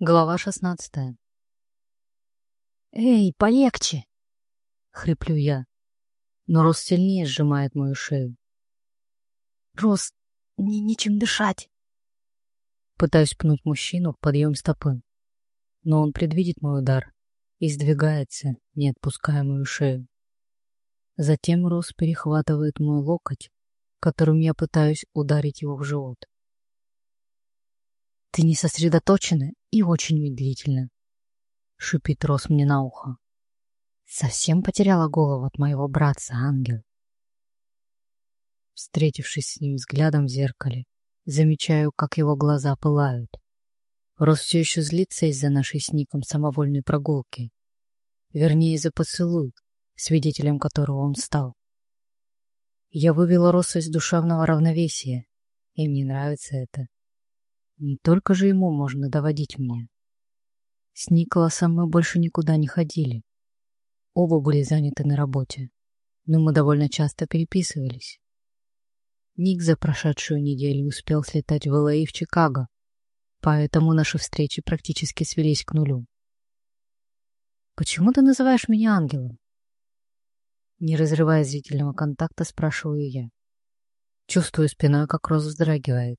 Глава шестнадцатая. «Эй, полегче!» — хриплю я, но Рос сильнее сжимает мою шею. «Рос, мне нечем дышать!» Пытаюсь пнуть мужчину в подъем стопы, но он предвидит мой удар и сдвигается, не отпуская мою шею. Затем Рос перехватывает мой локоть, которым я пытаюсь ударить его в живот. «Ты не сосредоточена и очень медлительно», — шипит Рос мне на ухо. «Совсем потеряла голову от моего братца, ангел». Встретившись с ним взглядом в зеркале, замечаю, как его глаза пылают. Рос все еще злится из-за нашей с Ником самовольной прогулки. Вернее, из-за поцелуй, свидетелем которого он стал. Я вывела Роса из душевного равновесия, и мне нравится это. Не только же ему можно доводить меня. С Николасом мы больше никуда не ходили. Оба были заняты на работе, но мы довольно часто переписывались. Ник за прошедшую неделю успел слетать в ЛА и в Чикаго, поэтому наши встречи практически свелись к нулю. «Почему ты называешь меня ангелом?» Не разрывая зрительного контакта, спрашиваю я. Чувствую спиной, как Роза вздрагивает.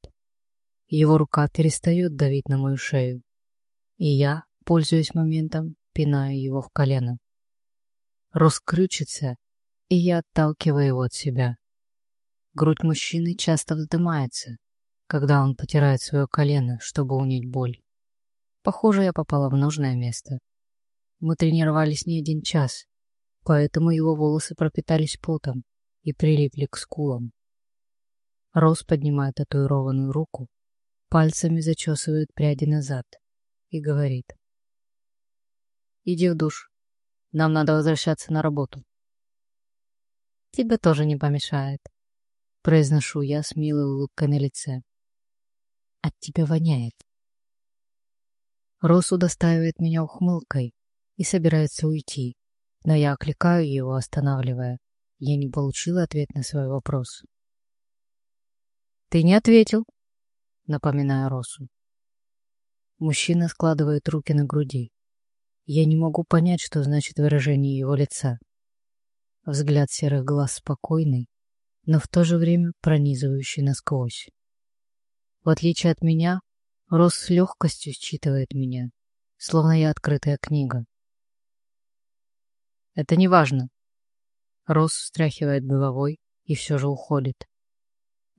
Его рука перестает давить на мою шею, и я, пользуясь моментом, пинаю его в колено. Раскрючится, и я отталкиваю его от себя. Грудь мужчины часто вздымается, когда он потирает свое колено, чтобы унять боль. Похоже, я попала в нужное место. Мы тренировались не один час, поэтому его волосы пропитались потом и прилипли к скулам. Рос поднимает татуированную руку пальцами зачесывает пряди назад и говорит. «Иди в душ. Нам надо возвращаться на работу». «Тебе тоже не помешает», — произношу я с милой улыбкой на лице. «От тебя воняет». Рос удостаивает меня ухмылкой и собирается уйти, но я окликаю его, останавливая. Я не получила ответ на свой вопрос. «Ты не ответил», напоминая Росу. Мужчина складывает руки на груди. Я не могу понять, что значит выражение его лица. Взгляд серых глаз спокойный, но в то же время пронизывающий насквозь. В отличие от меня, Рос с легкостью считывает меня, словно я открытая книга. Это не важно. Рос встряхивает головой и все же уходит.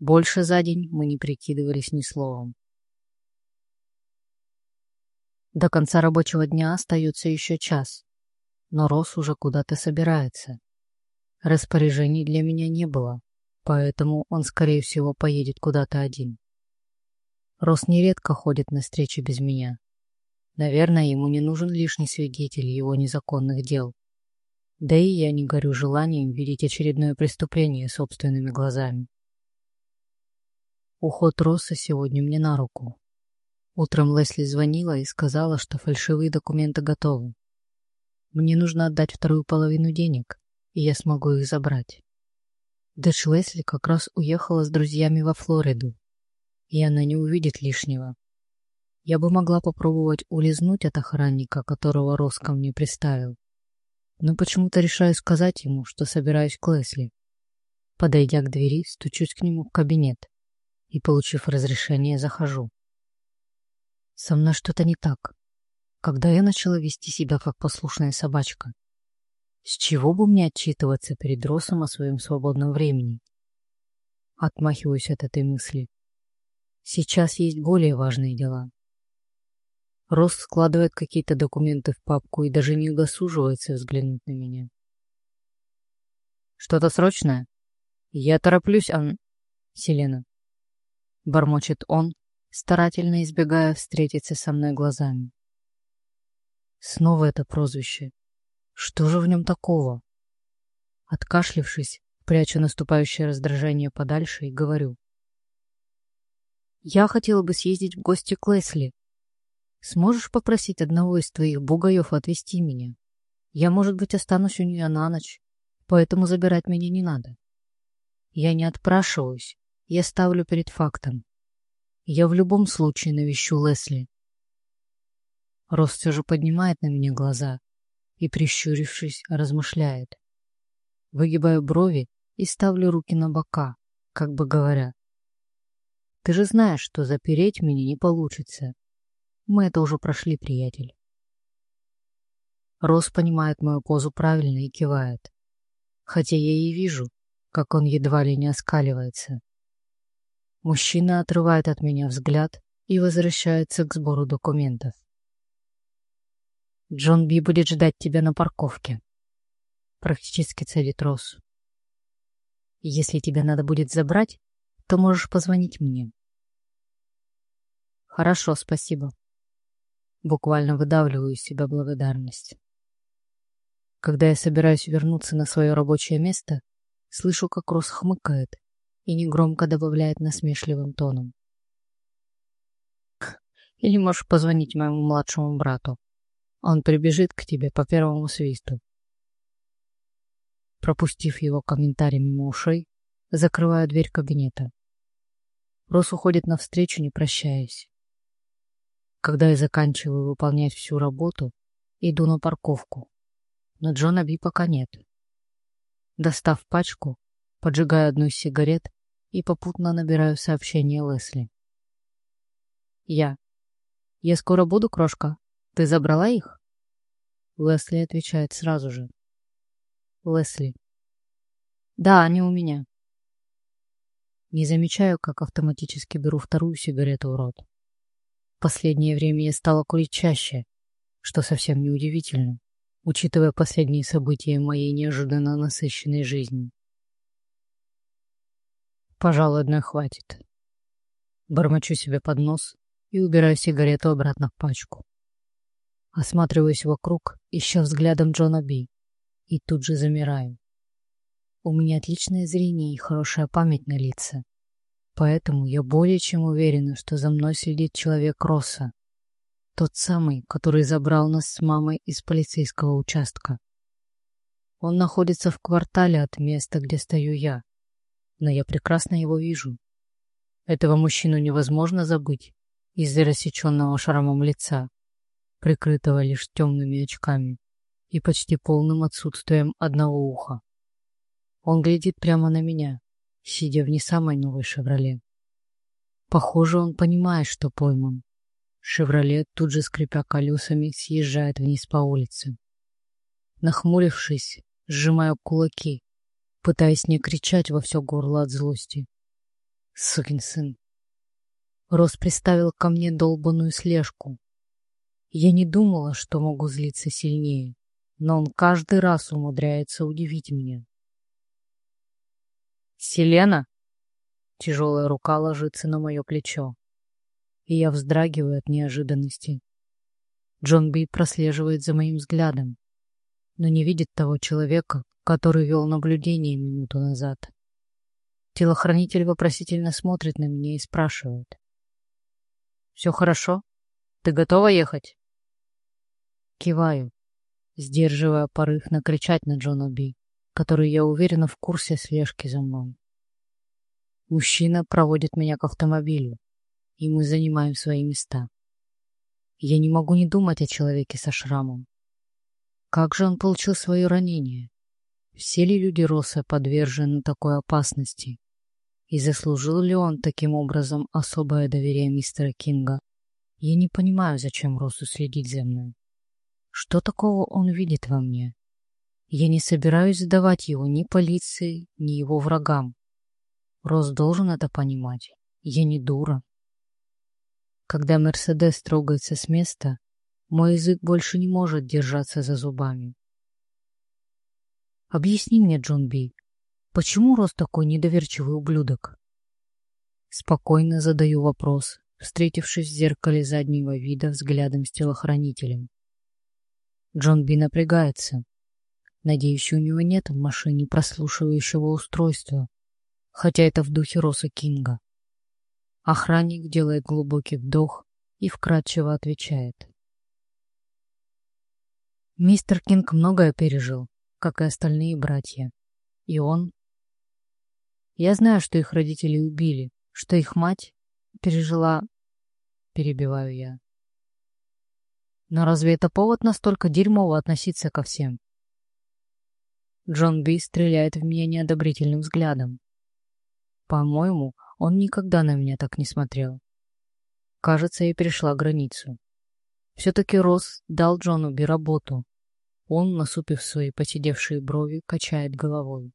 Больше за день мы не прикидывались ни словом. До конца рабочего дня остается еще час, но Рос уже куда-то собирается. Распоряжений для меня не было, поэтому он, скорее всего, поедет куда-то один. Рос нередко ходит на встречи без меня. Наверное, ему не нужен лишний свидетель его незаконных дел. Да и я не горю желанием видеть очередное преступление собственными глазами. Уход Росса сегодня мне на руку. Утром Лесли звонила и сказала, что фальшивые документы готовы. Мне нужно отдать вторую половину денег, и я смогу их забрать. Дочь Лесли как раз уехала с друзьями во Флориду, и она не увидит лишнего. Я бы могла попробовать улизнуть от охранника, которого Рос ко мне приставил. Но почему-то решаю сказать ему, что собираюсь к Лесли. Подойдя к двери, стучусь к нему в кабинет и, получив разрешение, захожу. Со мной что-то не так. Когда я начала вести себя как послушная собачка? С чего бы мне отчитываться перед Росом о своем свободном времени? Отмахиваюсь от этой мысли. Сейчас есть более важные дела. Рос складывает какие-то документы в папку и даже не удосуживается взглянуть на меня. «Что-то срочное?» «Я тороплюсь, Ан...» «Селена, — бормочет он, старательно избегая встретиться со мной глазами. Снова это прозвище. Что же в нем такого? Откашлившись, прячу наступающее раздражение подальше и говорю. Я хотела бы съездить в гости к Лесли. Сможешь попросить одного из твоих бугаев отвезти меня? Я, может быть, останусь у нее на ночь, поэтому забирать меня не надо. Я не отпрашиваюсь, я ставлю перед фактом. Я в любом случае навещу Лесли. Рос все же поднимает на меня глаза и, прищурившись, размышляет. Выгибаю брови и ставлю руки на бока, как бы говоря. Ты же знаешь, что запереть меня не получится. Мы это уже прошли, приятель. Рос понимает мою позу правильно и кивает. Хотя я и вижу, как он едва ли не оскаливается. Мужчина отрывает от меня взгляд и возвращается к сбору документов. Джон Би будет ждать тебя на парковке. Практически цедит Рос. Если тебе надо будет забрать, то можешь позвонить мне. Хорошо, спасибо. Буквально выдавливаю из себя благодарность. Когда я собираюсь вернуться на свое рабочее место, слышу, как Рос хмыкает и негромко добавляет насмешливым тоном. Или можешь позвонить моему младшему брату. Он прибежит к тебе по первому свисту. Пропустив его комментарий мимо ушей, закрываю дверь кабинета. Рос уходит навстречу, не прощаясь. Когда я заканчиваю выполнять всю работу, иду на парковку. Но Джона Би пока нет. Достав пачку, поджигаю одну из сигарет и попутно набираю сообщение Лесли. Я. Я скоро буду, крошка. Ты забрала их? Лесли отвечает сразу же. Лесли. Да, они у меня. Не замечаю, как автоматически беру вторую сигарету в рот. В последнее время я стала курить чаще, что совсем не удивительно, учитывая последние события моей неожиданно насыщенной жизни. Пожалуй, одной хватит. Бормочу себе под нос и убираю сигарету обратно в пачку. Осматриваюсь вокруг, ища взглядом Джона Би, и тут же замираю. У меня отличное зрение и хорошая память на лица. Поэтому я более чем уверена, что за мной следит человек Росса. Тот самый, который забрал нас с мамой из полицейского участка. Он находится в квартале от места, где стою я. Но я прекрасно его вижу. Этого мужчину невозможно забыть из-за рассеченного шрамом лица, прикрытого лишь темными очками и почти полным отсутствием одного уха. Он глядит прямо на меня, сидя в не самой новой «Шевроле». Похоже, он понимает, что пойман. «Шевроле», тут же скрипя колесами, съезжает вниз по улице. Нахмурившись, сжимаю кулаки, пытаясь не кричать во все горло от злости. Сукин сын. Рос приставил ко мне долбанную слежку. Я не думала, что могу злиться сильнее, но он каждый раз умудряется удивить меня. «Селена?» Тяжелая рука ложится на мое плечо, и я вздрагиваю от неожиданности. Джон Би прослеживает за моим взглядом, но не видит того человека, который вел наблюдение минуту назад. Телохранитель вопросительно смотрит на меня и спрашивает. «Все хорошо? Ты готова ехать?» Киваю, сдерживая порыв накричать на Джона Би который, я уверена, в курсе слежки за мной. Мужчина проводит меня к автомобилю, и мы занимаем свои места. Я не могу не думать о человеке со шрамом. Как же он получил свое ранение? Все ли люди Росса подвержены такой опасности? И заслужил ли он таким образом особое доверие мистера Кинга? Я не понимаю, зачем Россу следить за мной. Что такого он видит во мне? Я не собираюсь сдавать его ни полиции, ни его врагам. Рос должен это понимать. Я не дура. Когда Мерседес трогается с места, мой язык больше не может держаться за зубами. Объясни мне, Джон Би, почему Рос такой недоверчивый ублюдок? Спокойно задаю вопрос, встретившись в зеркале заднего вида взглядом с телохранителем. Джон Би напрягается, Надеюсь, у него нет в машине прослушивающего устройства, хотя это в духе Роса Кинга. Охранник делает глубокий вдох и вкратчиво отвечает. Мистер Кинг многое пережил, как и остальные братья. И он... Я знаю, что их родители убили, что их мать пережила... Перебиваю я. Но разве это повод настолько дерьмово относиться ко всем? Джон Би стреляет в меня неодобрительным взглядом. По-моему, он никогда на меня так не смотрел. Кажется, я перешла границу. Все-таки Росс дал Джону Би работу. Он, насупив свои посидевшие брови, качает головой.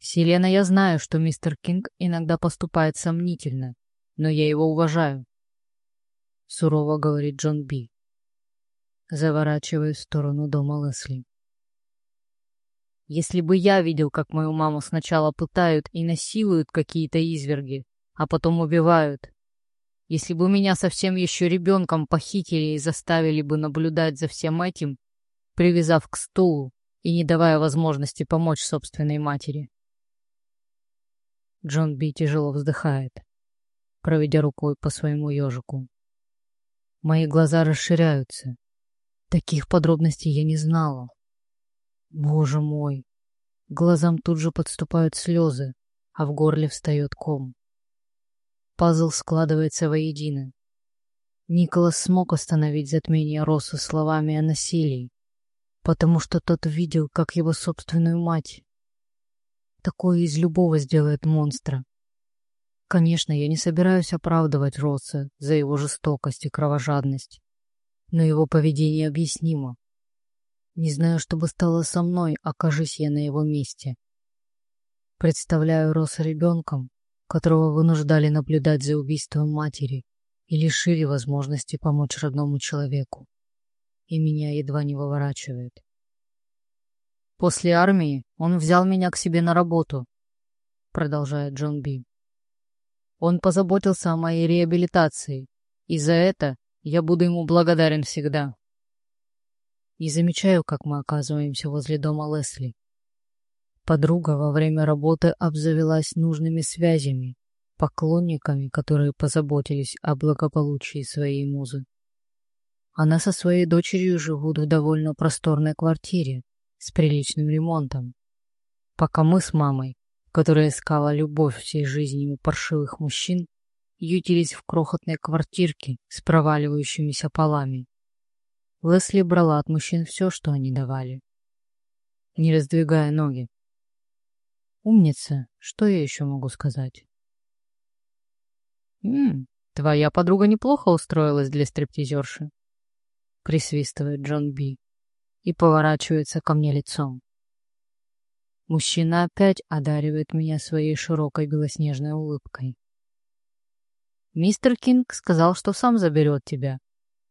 «Селена, я знаю, что мистер Кинг иногда поступает сомнительно, но я его уважаю», — сурово говорит Джон Би, заворачивая в сторону дома Лесли. «Если бы я видел, как мою маму сначала пытают и насилуют какие-то изверги, а потом убивают, если бы меня совсем еще ребенком похитили и заставили бы наблюдать за всем этим, привязав к стулу и не давая возможности помочь собственной матери, Джон Би тяжело вздыхает, проведя рукой по своему ежику. Мои глаза расширяются. Таких подробностей я не знала. Боже мой! Глазам тут же подступают слезы, а в горле встает ком. Пазл складывается воедино. Николас смог остановить затмение Росса словами о насилии, потому что тот видел, как его собственную мать Такое из любого сделает монстра. Конечно, я не собираюсь оправдывать Росса за его жестокость и кровожадность, но его поведение объяснимо. Не знаю, что бы стало со мной, окажись я на его месте. Представляю Росса ребенком, которого вынуждали наблюдать за убийством матери и лишили возможности помочь родному человеку. И меня едва не выворачивает. После армии он взял меня к себе на работу, продолжает Джон Би. Он позаботился о моей реабилитации, и за это я буду ему благодарен всегда. Не замечаю, как мы оказываемся возле дома Лесли. Подруга во время работы обзавелась нужными связями, поклонниками, которые позаботились о благополучии своей музы. Она со своей дочерью живут в довольно просторной квартире, с приличным ремонтом. Пока мы с мамой, которая искала любовь всей жизни у паршивых мужчин, ютились в крохотной квартирке с проваливающимися полами. Лесли брала от мужчин все, что они давали, не раздвигая ноги. Умница, что я еще могу сказать? «М твоя подруга неплохо устроилась для стриптизерши», присвистывает Джон Би и поворачивается ко мне лицом. Мужчина опять одаривает меня своей широкой белоснежной улыбкой. «Мистер Кинг сказал, что сам заберет тебя,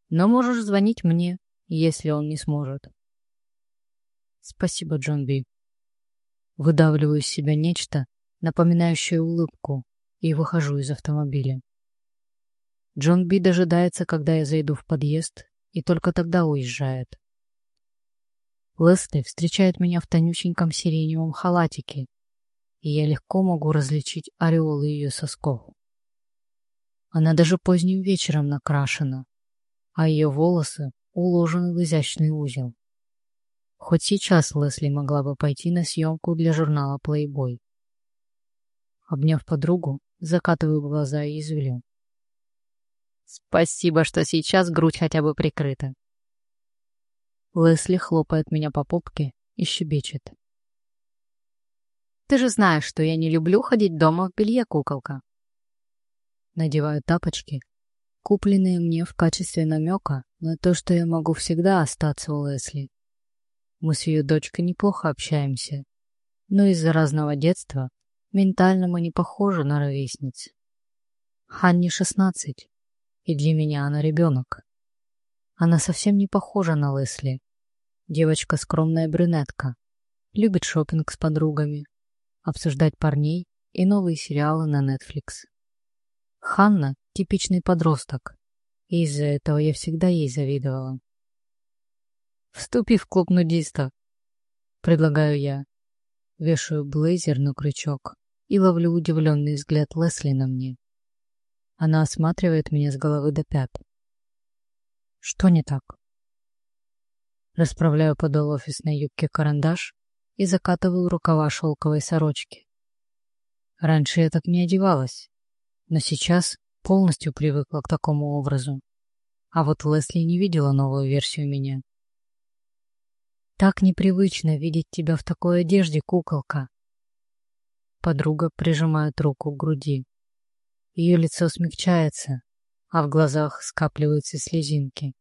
но можешь звонить мне, если он не сможет». «Спасибо, Джон Би». Выдавливаю из себя нечто, напоминающее улыбку, и выхожу из автомобиля. Джон Би дожидается, когда я зайду в подъезд, и только тогда уезжает. Лесли встречает меня в тонюсеньком сиреневом халатике, и я легко могу различить ореолы ее сосков. Она даже поздним вечером накрашена, а ее волосы уложены в изящный узел. Хоть сейчас Лесли могла бы пойти на съемку для журнала Playboy. Обняв подругу, закатываю глаза и извелю. Спасибо, что сейчас грудь хотя бы прикрыта. Лесли хлопает меня по попке и щебечет. «Ты же знаешь, что я не люблю ходить дома в белье, куколка». Надеваю тапочки, купленные мне в качестве намека на то, что я могу всегда остаться у Лесли. Мы с ее дочкой неплохо общаемся, но из-за разного детства ментально мы не похожи на ровесниц. Ханне шестнадцать, и для меня она ребенок. Она совсем не похожа на Лесли. Девочка скромная брюнетка. Любит шопинг с подругами, обсуждать парней и новые сериалы на Netflix. Ханна — типичный подросток, и из-за этого я всегда ей завидовала. «Вступи в клуб нудистов», — предлагаю я. Вешаю блейзер на крючок и ловлю удивленный взгляд Лесли на мне. Она осматривает меня с головы до пят. Что не так? Расправляю подол офисной юбки карандаш и закатываю рукава шелковой сорочки. Раньше я так не одевалась, но сейчас полностью привыкла к такому образу. А вот Лесли не видела новую версию меня. Так непривычно видеть тебя в такой одежде, куколка. Подруга прижимает руку к груди. Ее лицо смягчается, а в глазах скапливаются слезинки.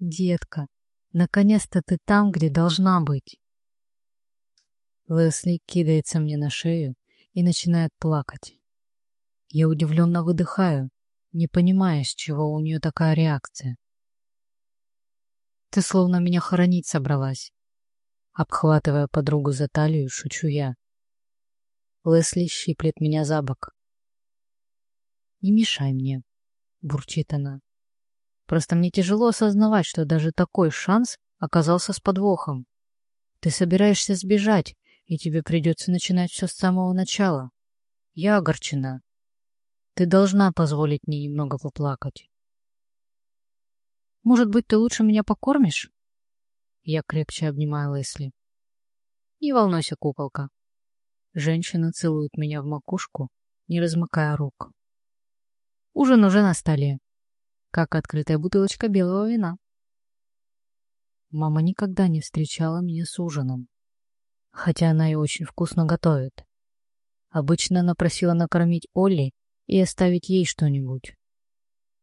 Детка, наконец-то ты там, где должна быть. Лесли кидается мне на шею и начинает плакать. Я удивленно выдыхаю, не понимая, с чего у нее такая реакция. Ты словно меня хоронить собралась. Обхватывая подругу за талию, шучу я. Лесли щиплет меня за бок. «Не мешай мне», — бурчит она. «Просто мне тяжело осознавать, что даже такой шанс оказался с подвохом. Ты собираешься сбежать, и тебе придется начинать все с самого начала. Я огорчена. Ты должна позволить мне немного поплакать». Может быть, ты лучше меня покормишь?» Я крепче обнимаю Лесли. «Не волнуйся, куколка». Женщина целует меня в макушку, не размыкая рук. Ужин уже на столе, как открытая бутылочка белого вина. Мама никогда не встречала меня с ужином, хотя она и очень вкусно готовит. Обычно она просила накормить Олли и оставить ей что-нибудь.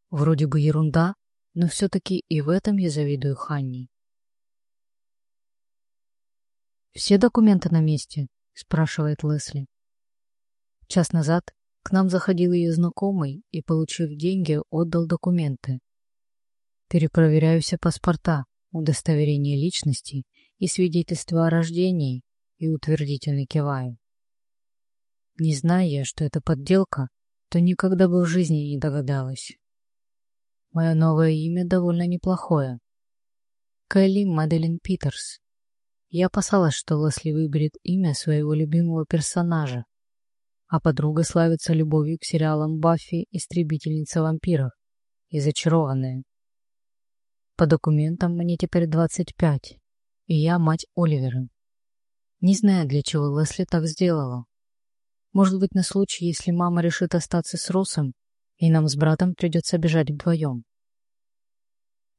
Вроде бы ерунда, но все-таки и в этом я завидую Ханни. «Все документы на месте?» — спрашивает Лесли. Час назад к нам заходил ее знакомый и, получив деньги, отдал документы. Перепроверяю все паспорта, удостоверение личности и свидетельство о рождении и утвердительно киваю. Не зная я, что это подделка, то никогда бы в жизни не догадалась. Мое новое имя довольно неплохое. Кэлли Маделин Питерс. Я опасалась, что Лесли выберет имя своего любимого персонажа, а подруга славится любовью к сериалам «Баффи. Истребительница вампиров» и «Зачарованная». По документам мне теперь 25, и я мать Оливера. Не знаю, для чего Лесли так сделала. Может быть, на случай, если мама решит остаться с Росом, и нам с братом придется бежать вдвоем.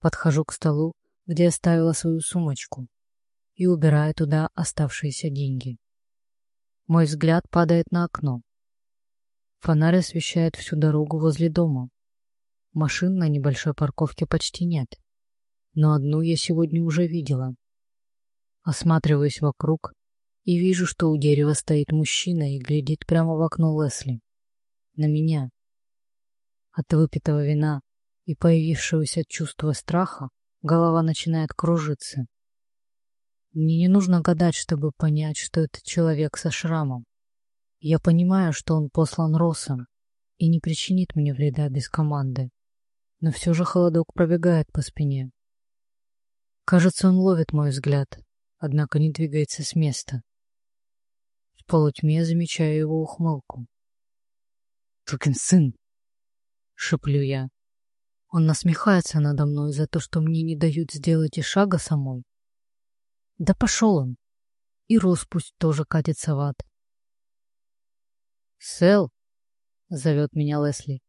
Подхожу к столу, где оставила свою сумочку, и убираю туда оставшиеся деньги. Мой взгляд падает на окно. Фонарь освещает всю дорогу возле дома. Машин на небольшой парковке почти нет, но одну я сегодня уже видела. Осматриваюсь вокруг и вижу, что у дерева стоит мужчина и глядит прямо в окно Лесли. На меня. От выпитого вина и появившегося чувства страха голова начинает кружиться. Мне не нужно гадать, чтобы понять, что это человек со шрамом. Я понимаю, что он послан Росом и не причинит мне вреда без команды, но все же холодок пробегает по спине. Кажется, он ловит мой взгляд, однако не двигается с места. В полутьме замечаю его ухмылку. «Сукин сын!» — шеплю я. Он насмехается надо мной за то, что мне не дают сделать и шага самой. Да пошел он. И Рос пусть тоже катится в ад. «Сэл!» — зовет меня Лесли.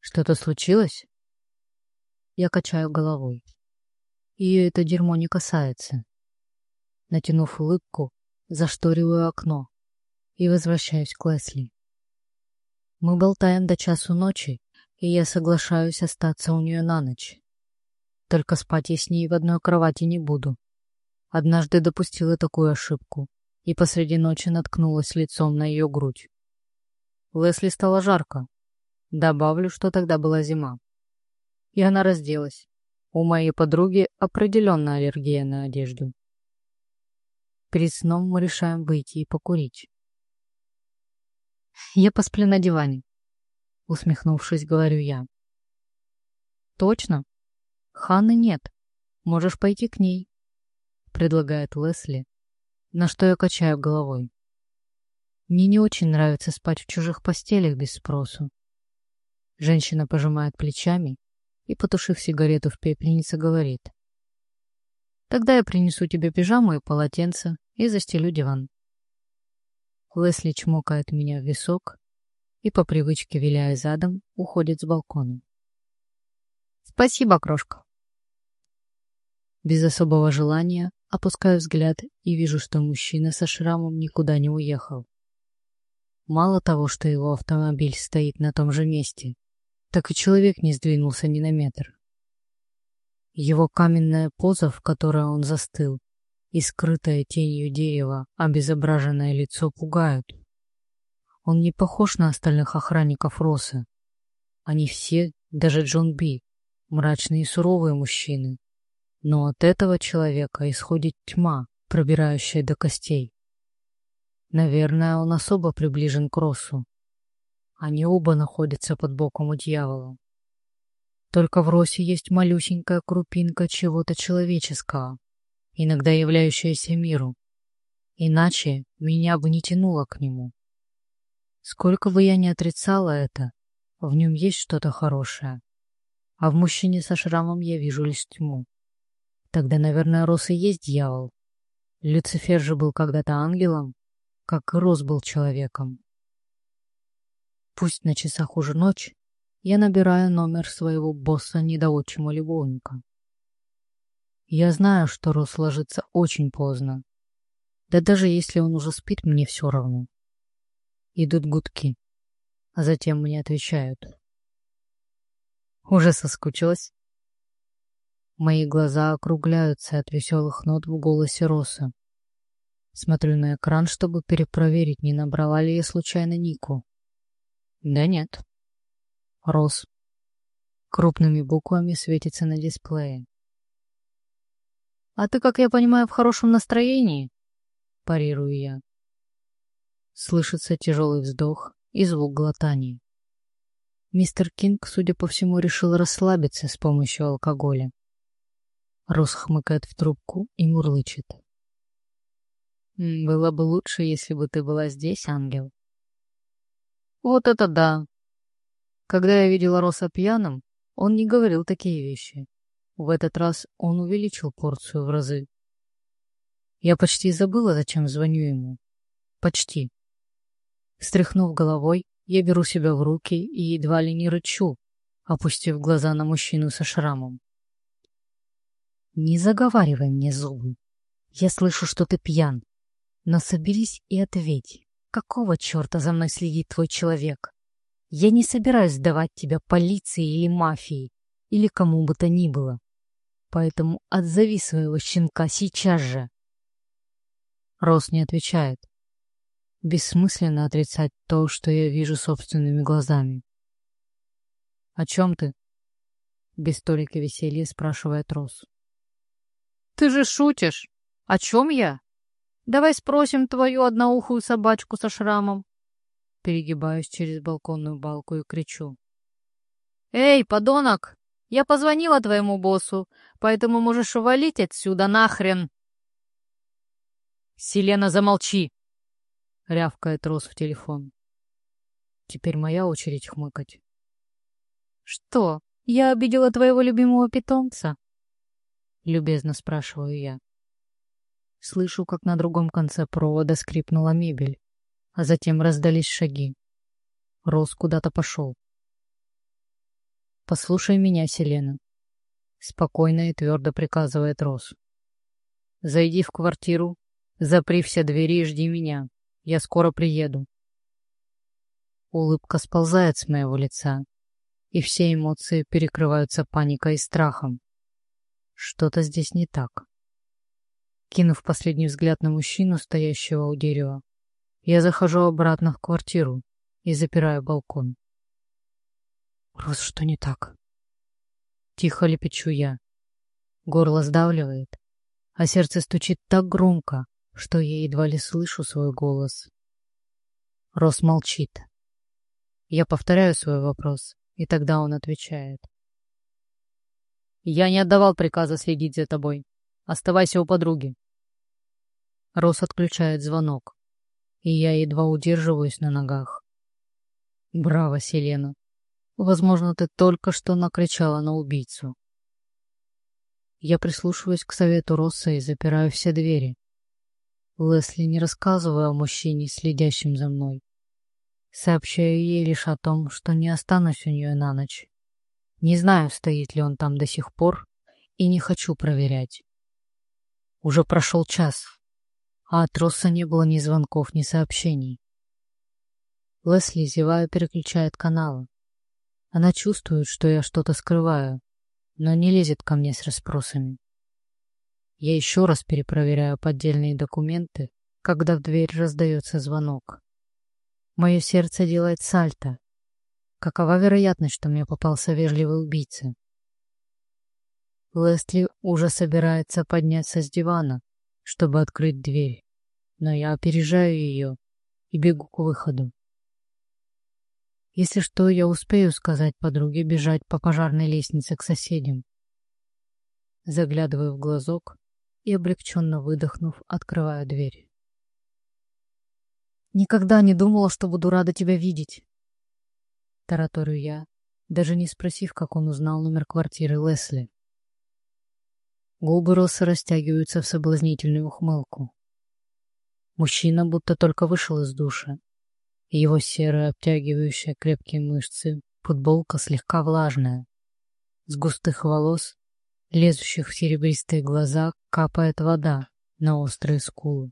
«Что-то случилось?» Я качаю головой. Ее это дерьмо не касается. Натянув улыбку, зашториваю окно и возвращаюсь к Лесли. Мы болтаем до часу ночи, и я соглашаюсь остаться у нее на ночь. Только спать я с ней в одной кровати не буду. Однажды допустила такую ошибку и посреди ночи наткнулась лицом на ее грудь. Лесли стало жарко. Добавлю, что тогда была зима. И она разделась. У моей подруги определенно аллергия на одежду. Перед сном мы решаем выйти и покурить. Я посплю на диване, усмехнувшись, говорю я. Точно? Ханны нет. Можешь пойти к ней, предлагает Лесли, на что я качаю головой. Мне не очень нравится спать в чужих постелях без спросу. Женщина пожимает плечами и, потушив сигарету в пепельнице, говорит. Тогда я принесу тебе пижаму и полотенце и застелю диван. Лесли чмокает меня в висок и, по привычке виляя задом, уходит с балкона. Спасибо, крошка. Без особого желания опускаю взгляд и вижу, что мужчина со шрамом никуда не уехал. Мало того, что его автомобиль стоит на том же месте, так и человек не сдвинулся ни на метр. Его каменная поза, в которой он застыл, и скрытое тенью дерева обезображенное лицо пугают. Он не похож на остальных охранников Роса. Они все, даже Джон Би, мрачные и суровые мужчины. Но от этого человека исходит тьма, пробирающая до костей. Наверное, он особо приближен к Росу. Они оба находятся под боком у дьявола. Только в Росе есть малюсенькая крупинка чего-то человеческого, иногда являющаяся миру. Иначе меня бы не тянуло к нему. Сколько бы я ни отрицала это, в нем есть что-то хорошее. А в мужчине со шрамом я вижу лишь тьму. Тогда, наверное, Рос и есть дьявол. Люцифер же был когда-то ангелом, как и Рос был человеком. Пусть на часах уже ночь, я набираю номер своего босса-недоотчима любовника. Я знаю, что Рос ложится очень поздно. Да даже если он уже спит, мне все равно. Идут гудки, а затем мне отвечают. Уже соскучилась? Мои глаза округляются от веселых нот в голосе Роса. Смотрю на экран, чтобы перепроверить, не набрала ли я случайно Нику. Да нет. Рос. Крупными буквами светится на дисплее. «А ты, как я понимаю, в хорошем настроении?» Парирую я. Слышится тяжелый вздох и звук глотания. Мистер Кинг, судя по всему, решил расслабиться с помощью алкоголя. Рос хмыкает в трубку и мурлычет. «Было бы лучше, если бы ты была здесь, ангел». «Вот это да!» Когда я видела Роса пьяным, он не говорил такие вещи. В этот раз он увеличил порцию в разы. Я почти забыла, зачем звоню ему. Почти. Стряхнув головой, я беру себя в руки и едва ли не рычу, опустив глаза на мужчину со шрамом. Не заговаривай мне зубы. Я слышу, что ты пьян. Но соберись и ответь, какого черта за мной следит твой человек? Я не собираюсь сдавать тебя полиции или мафии, или кому бы то ни было. Поэтому отзови своего щенка сейчас же. Рос не отвечает. Бессмысленно отрицать то, что я вижу собственными глазами. «О чем ты?» Без толики веселья спрашивает Рос. «Ты же шутишь! О чем я? Давай спросим твою одноухую собачку со шрамом!» Перегибаюсь через балконную балку и кричу. «Эй, подонок! Я позвонила твоему боссу, поэтому можешь увалить отсюда нахрен!» «Селена, замолчи!» — рявкает Рос в телефон. Теперь моя очередь хмыкать. «Что, я обидела твоего любимого питомца?» Любезно спрашиваю я. Слышу, как на другом конце провода скрипнула мебель, а затем раздались шаги. Рос куда-то пошел. «Послушай меня, Селена», — спокойно и твердо приказывает Рос. «Зайди в квартиру, запри все двери и жди меня. Я скоро приеду». Улыбка сползает с моего лица, и все эмоции перекрываются паникой и страхом. Что-то здесь не так. Кинув последний взгляд на мужчину, стоящего у дерева, я захожу обратно в квартиру и запираю балкон. Рос, что не так? Тихо лепечу я. Горло сдавливает, а сердце стучит так громко, что я едва ли слышу свой голос. Рос молчит. Я повторяю свой вопрос, и тогда он отвечает. «Я не отдавал приказа следить за тобой. Оставайся у подруги». Рос отключает звонок, и я едва удерживаюсь на ногах. «Браво, Селена!» Возможно, ты только что накричала на убийцу. Я прислушиваюсь к совету Росса и запираю все двери. Лесли не рассказываю о мужчине, следящем за мной. Сообщаю ей лишь о том, что не останусь у нее на ночь. Не знаю, стоит ли он там до сих пор, и не хочу проверять. Уже прошел час, а от Росса не было ни звонков, ни сообщений. Лесли, зевая, переключает каналы. Она чувствует, что я что-то скрываю, но не лезет ко мне с расспросами. Я еще раз перепроверяю поддельные документы, когда в дверь раздается звонок. Мое сердце делает сальто. Какова вероятность, что мне попался вежливый убийца? Лесли уже собирается подняться с дивана, чтобы открыть дверь, но я опережаю ее и бегу к выходу. Если что, я успею сказать подруге бежать по пожарной лестнице к соседям. Заглядываю в глазок и, облегченно выдохнув, открываю дверь. «Никогда не думала, что буду рада тебя видеть!» Тараторю я, даже не спросив, как он узнал номер квартиры Лесли. Губы Росса растягиваются в соблазнительную ухмылку. Мужчина будто только вышел из душа, его серая, обтягивающая крепкие мышцы, футболка слегка влажная. С густых волос, лезущих в серебристые глаза, капает вода на острые скулы.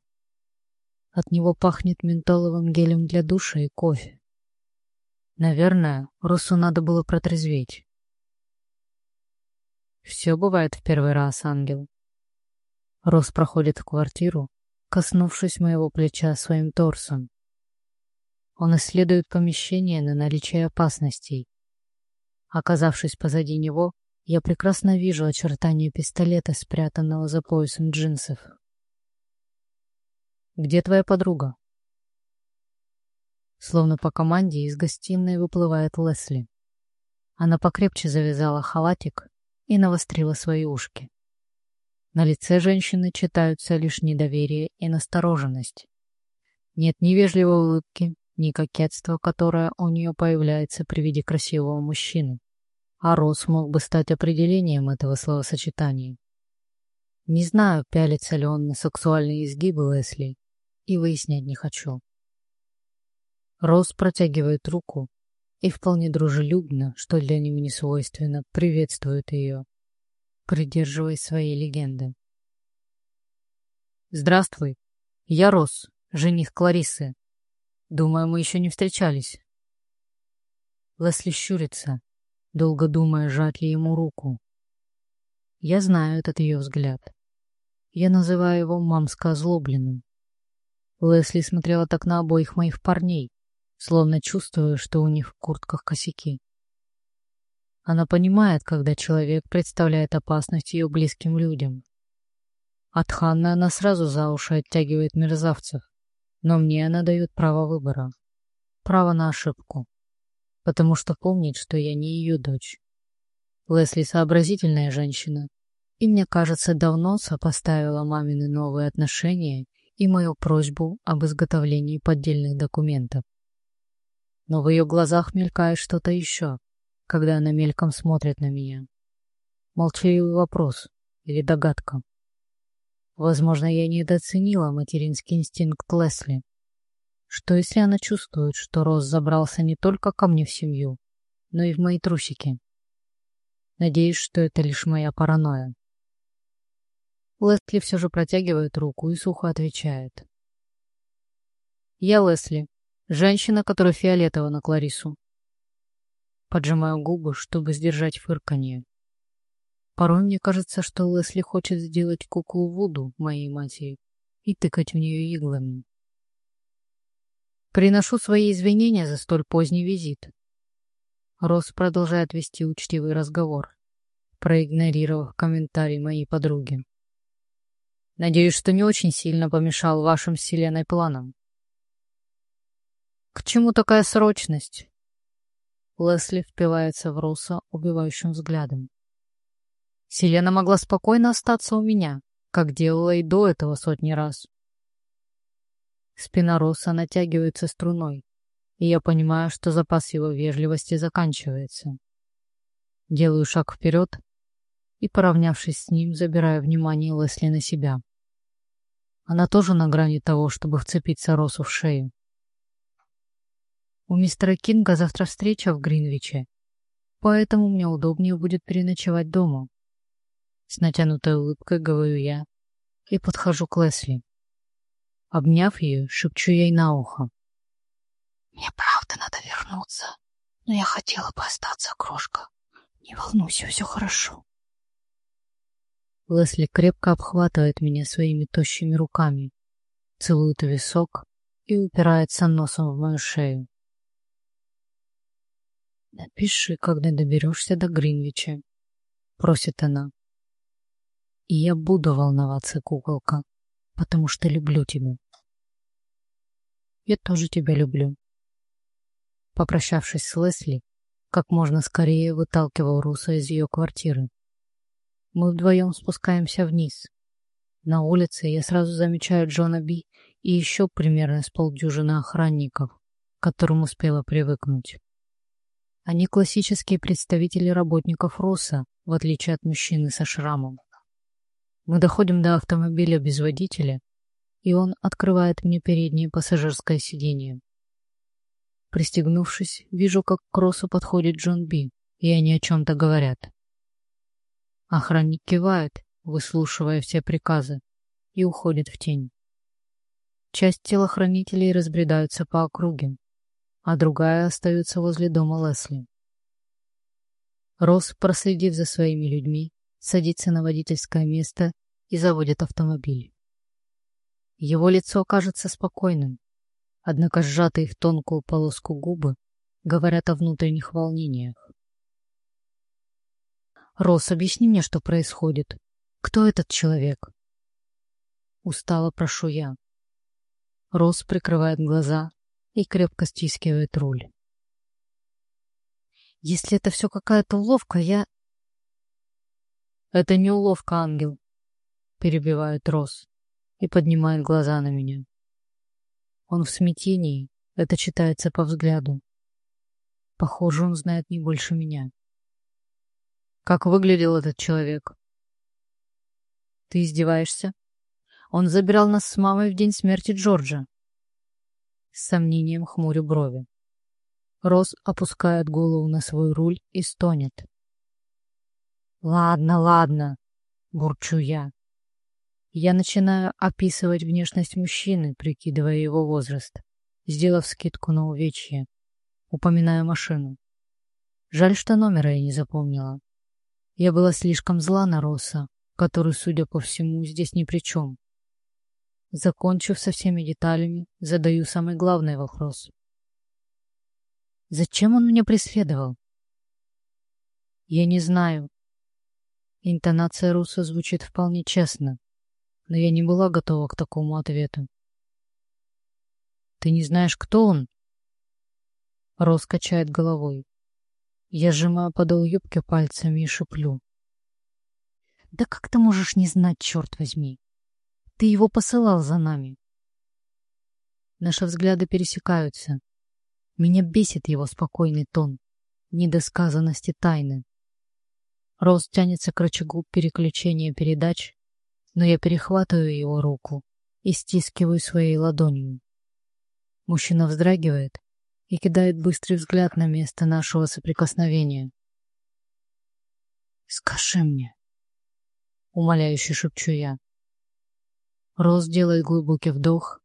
От него пахнет ментоловым гелем для душа и кофе. Наверное, Русу надо было протрезветь. Все бывает в первый раз, ангел. Рос проходит в квартиру, коснувшись моего плеча своим торсом. Он исследует помещение на наличие опасностей. Оказавшись позади него, я прекрасно вижу очертания пистолета, спрятанного за поясом джинсов. «Где твоя подруга?» Словно по команде из гостиной выплывает Лесли. Она покрепче завязала халатик и навострила свои ушки. На лице женщины читаются лишь недоверие и настороженность. Нет ни вежливой улыбки, ни кокетство, которое у нее появляется при виде красивого мужчины. А рост мог бы стать определением этого словосочетания. Не знаю, пялится ли он на сексуальные изгибы Лесли, и выяснять не хочу. Роуз протягивает руку и вполне дружелюбно, что для него не свойственно, приветствует ее, придерживаясь своей легенды. «Здравствуй, я Рос, жених Кларисы. Думаю, мы еще не встречались. Лесли щурится, долго думая, жать ли ему руку. Я знаю этот ее взгляд. Я называю его мамско озлобленным. Лесли смотрела так на обоих моих парней, словно чувствуя, что у них в куртках косяки. Она понимает, когда человек представляет опасность ее близким людям. От Ханны она сразу за уши оттягивает мерзавцев. Но мне она дает право выбора. Право на ошибку. Потому что помнит, что я не ее дочь. Лесли сообразительная женщина. И, мне кажется, давно сопоставила мамины новые отношения и мою просьбу об изготовлении поддельных документов. Но в ее глазах мелькает что-то еще, когда она мельком смотрит на меня. Молчаливый вопрос или догадка. Возможно, я недооценила материнский инстинкт Лесли. Что если она чувствует, что Рос забрался не только ко мне в семью, но и в мои трусики? Надеюсь, что это лишь моя паранойя. Лесли все же протягивает руку и сухо отвечает. «Я Лесли, женщина, которая фиолетова на Кларису». Поджимаю губы, чтобы сдержать фырканье. Порой мне кажется, что Лесли хочет сделать куклу Вуду моей матери и тыкать в нее иглами. Приношу свои извинения за столь поздний визит. Росс продолжает вести учтивый разговор, проигнорировав комментарий моей подруги. Надеюсь, что не очень сильно помешал вашим вселенной планам. К чему такая срочность? Лесли впивается в Росса убивающим взглядом. Селена могла спокойно остаться у меня, как делала и до этого сотни раз. Спина Росса натягивается струной, и я понимаю, что запас его вежливости заканчивается. Делаю шаг вперед и, поравнявшись с ним, забираю внимание Лесли на себя. Она тоже на грани того, чтобы вцепиться Росу в шею. У мистера Кинга завтра встреча в Гринвиче. поэтому мне удобнее будет переночевать дома. С натянутой улыбкой говорю я и подхожу к Лесли. Обняв ее, шепчу ей на ухо. «Мне правда надо вернуться, но я хотела бы остаться, крошка. Не волнуйся, все хорошо». Лесли крепко обхватывает меня своими тощими руками, целует висок и упирается носом в мою шею. «Напиши, когда доберешься до Гринвича», — просит она. «И я буду волноваться, куколка, потому что люблю тебя». «Я тоже тебя люблю». Попрощавшись с Лесли, как можно скорее выталкивал Руса из ее квартиры. Мы вдвоем спускаемся вниз. На улице я сразу замечаю Джона Би и еще примерно с полдюжины охранников, к которым успела привыкнуть. Они классические представители работников РОСа, в отличие от мужчины со шрамом. Мы доходим до автомобиля без водителя, и он открывает мне переднее пассажирское сиденье. Пристегнувшись, вижу, как к Кроссу подходит Джон Би, и они о чем-то говорят. Охранник кивает, выслушивая все приказы, и уходит в тень. Часть телохранителей разбредаются по округе, а другая остается возле дома Лесли. Росс, проследив за своими людьми, садится на водительское место и заводит автомобиль. Его лицо кажется спокойным, однако сжатые в тонкую полоску губы говорят о внутренних волнениях. Рос, объясни мне, что происходит. Кто этот человек? Устало прошу я. Рос прикрывает глаза и крепко стискивает руль. Если это все какая-то уловка, я... Это не уловка, ангел, перебивает Рос и поднимает глаза на меня. Он в смятении, это читается по взгляду. Похоже, он знает не больше меня. Как выглядел этот человек? Ты издеваешься? Он забирал нас с мамой в день смерти Джорджа. С сомнением хмурю брови. Рос опускает голову на свой руль и стонет. «Ладно, ладно», — бурчу я. Я начинаю описывать внешность мужчины, прикидывая его возраст, сделав скидку на увечье. Упоминаю машину. Жаль, что номера я не запомнила. Я была слишком зла на Роса, который, судя по всему, здесь ни при чем. Закончив со всеми деталями, задаю самый главный вопрос. Зачем он меня преследовал? Я не знаю. Интонация Руса звучит вполне честно, но я не была готова к такому ответу. Ты не знаешь, кто он? Рос качает головой. Я сжимаю подол юбки пальцами и шеплю. «Да как ты можешь не знать, черт возьми? Ты его посылал за нами». Наши взгляды пересекаются. Меня бесит его спокойный тон, недосказанности тайны. Роуз тянется к рычагу переключения передач, но я перехватываю его руку и стискиваю своей ладонью. Мужчина вздрагивает, и кидает быстрый взгляд на место нашего соприкосновения. «Скажи мне», — умоляюще шепчу я. Роз делает глубокий вдох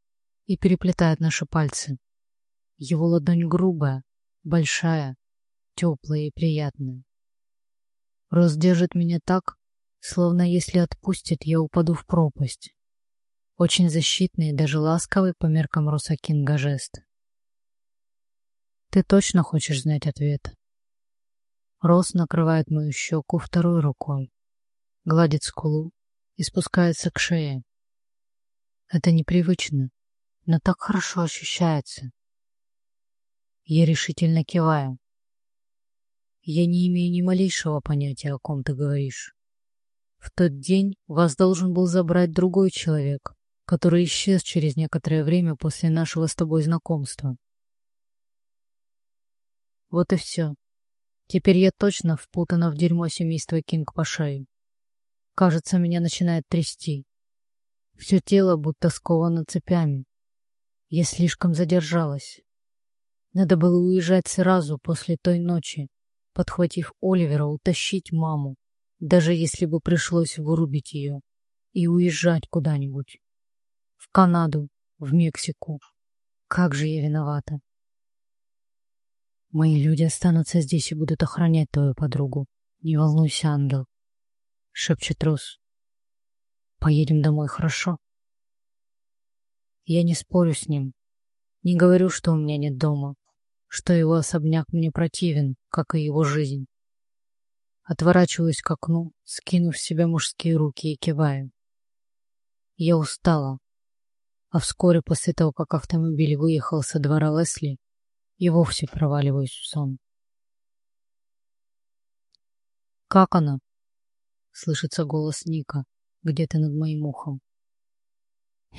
и переплетает наши пальцы. Его ладонь грубая, большая, теплая и приятная. Роз держит меня так, словно если отпустит, я упаду в пропасть. Очень защитный и даже ласковый по меркам Русакинга жест. Ты точно хочешь знать ответ? Рос накрывает мою щеку второй рукой, гладит скулу и спускается к шее. Это непривычно, но так хорошо ощущается. Я решительно киваю. Я не имею ни малейшего понятия, о ком ты говоришь. В тот день вас должен был забрать другой человек, который исчез через некоторое время после нашего с тобой знакомства. Вот и все. Теперь я точно впутана в дерьмо семейства Кинг по шею. Кажется, меня начинает трясти. Все тело будто сковано цепями. Я слишком задержалась. Надо было уезжать сразу после той ночи, подхватив Оливера, утащить маму, даже если бы пришлось вырубить ее и уезжать куда-нибудь. В Канаду, в Мексику. Как же я виновата. Мои люди останутся здесь и будут охранять твою подругу. Не волнуйся, ангел. Шепчет Рус. Поедем домой, хорошо? Я не спорю с ним. Не говорю, что у меня нет дома, что его особняк мне противен, как и его жизнь. Отворачиваюсь к окну, скинув с себя мужские руки и киваю. Я устала. А вскоре после того, как автомобиль выехал со двора Лесли, и вовсе проваливаюсь в сон. «Как она?» — слышится голос Ника где-то над моим ухом.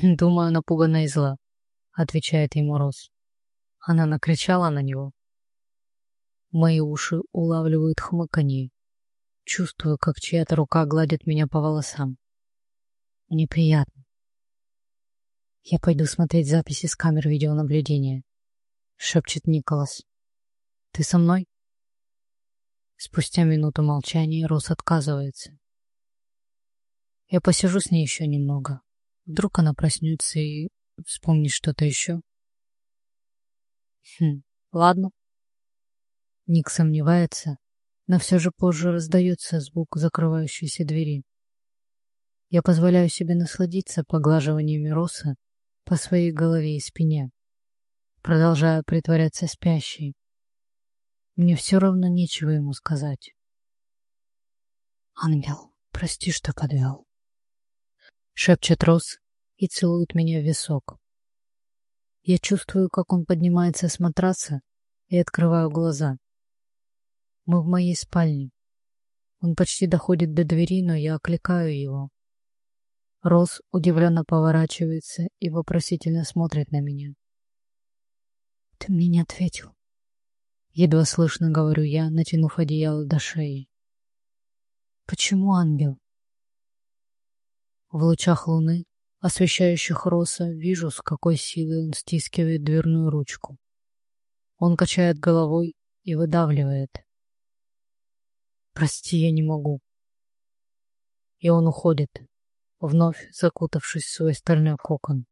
«Думаю, напугана и зла», — отвечает ему Рос. Она накричала на него. Мои уши улавливают хмыканье. Чувствую, как чья-то рука гладит меня по волосам. Мне приятно. Я пойду смотреть записи с камер видеонаблюдения, шепчет Николас. Ты со мной? Спустя минуту молчания Рос отказывается. Я посижу с ней еще немного. Вдруг она проснется и вспомнит что-то еще. Хм, ладно. Ник сомневается, но все же позже раздается звук закрывающейся двери. Я позволяю себе насладиться поглаживаниями роса по своей голове и спине, продолжая притворяться спящей. Мне все равно нечего ему сказать. «Ангел, прости, что подвел», — шепчет Рос и целует меня в висок. Я чувствую, как он поднимается с матраса и открываю глаза. Мы в моей спальне. Он почти доходит до двери, но я окликаю его. Рос удивленно поворачивается и вопросительно смотрит на меня. «Ты мне не ответил». Едва слышно говорю я, натянув одеяло до шеи. «Почему ангел?» В лучах луны, освещающих Роса, вижу, с какой силой он стискивает дверную ручку. Он качает головой и выдавливает. Прости, я не могу. И он уходит, вновь закутавшись в свой стальной кокон.